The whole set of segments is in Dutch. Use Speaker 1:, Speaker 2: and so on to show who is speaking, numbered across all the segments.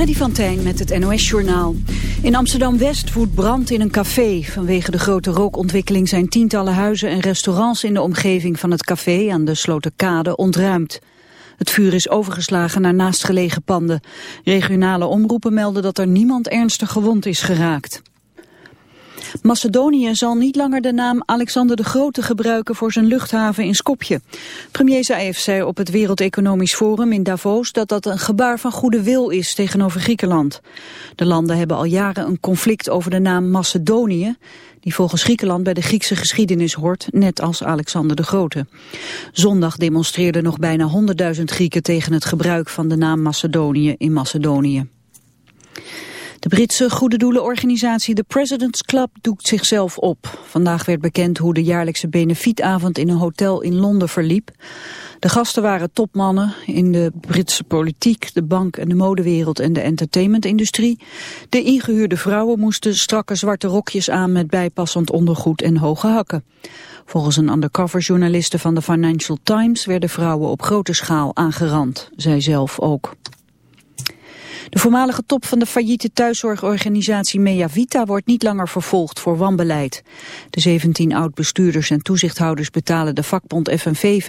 Speaker 1: Freddy van Tijn met het NOS-journaal. In Amsterdam-West woedt brand in een café. Vanwege de grote rookontwikkeling zijn tientallen huizen en restaurants in de omgeving van het café aan de Sloterkade ontruimd. Het vuur is overgeslagen naar naastgelegen panden. Regionale omroepen melden dat er niemand ernstig gewond is geraakt. Macedonië zal niet langer de naam Alexander de Grote gebruiken voor zijn luchthaven in Skopje. Premier Zaev zei op het Wereld Economisch Forum in Davos dat dat een gebaar van goede wil is tegenover Griekenland. De landen hebben al jaren een conflict over de naam Macedonië, die volgens Griekenland bij de Griekse geschiedenis hoort, net als Alexander de Grote. Zondag demonstreerden nog bijna 100.000 Grieken tegen het gebruik van de naam Macedonië in Macedonië. De Britse goede doelenorganisatie The President's Club doekt zichzelf op. Vandaag werd bekend hoe de jaarlijkse benefietavond in een hotel in Londen verliep. De gasten waren topmannen in de Britse politiek, de bank- en de modewereld en de entertainmentindustrie. De ingehuurde vrouwen moesten strakke zwarte rokjes aan met bijpassend ondergoed en hoge hakken. Volgens een undercover journaliste van de Financial Times werden vrouwen op grote schaal aangerand, zij zelf ook. De voormalige top van de failliete thuiszorgorganisatie Mea Vita wordt niet langer vervolgd voor wanbeleid. De 17 oud-bestuurders en toezichthouders betalen de vakbond FNV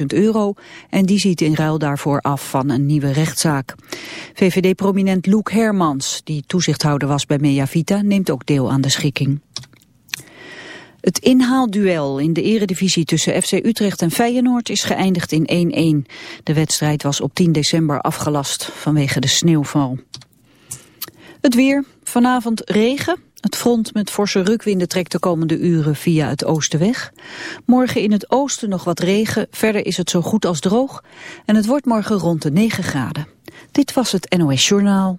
Speaker 1: 65.000 euro en die ziet in ruil daarvoor af van een nieuwe rechtszaak. VVD-prominent Loek Hermans, die toezichthouder was bij Mea Vita, neemt ook deel aan de schikking. Het inhaalduel in de eredivisie tussen FC Utrecht en Feyenoord is geëindigd in 1-1. De wedstrijd was op 10 december afgelast vanwege de sneeuwval. Het weer, vanavond regen. Het front met forse rukwinden trekt de komende uren via het oosten weg. Morgen in het oosten nog wat regen, verder is het zo goed als droog. En het wordt morgen rond de 9 graden. Dit was het NOS Journaal.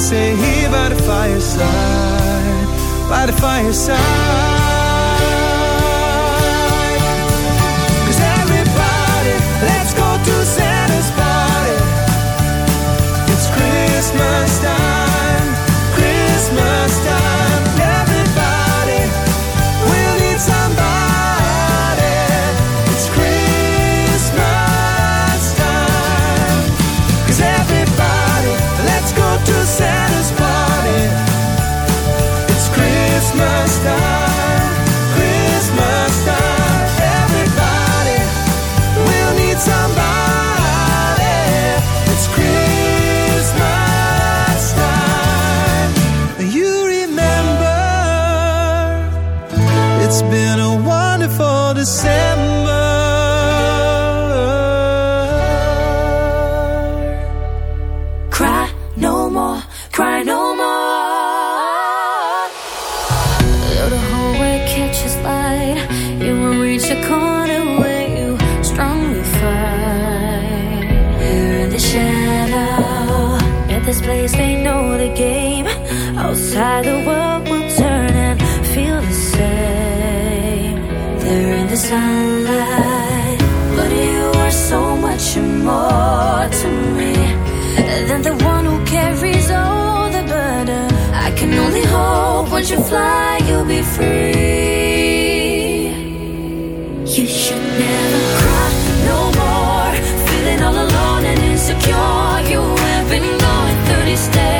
Speaker 2: and
Speaker 3: stay here by the fireside, by the fireside. Cause everybody, let's go to
Speaker 4: sleep. Once you fly, you'll be free. You should never cry no more. Feeling all alone and insecure. You have been
Speaker 5: gone 30 days.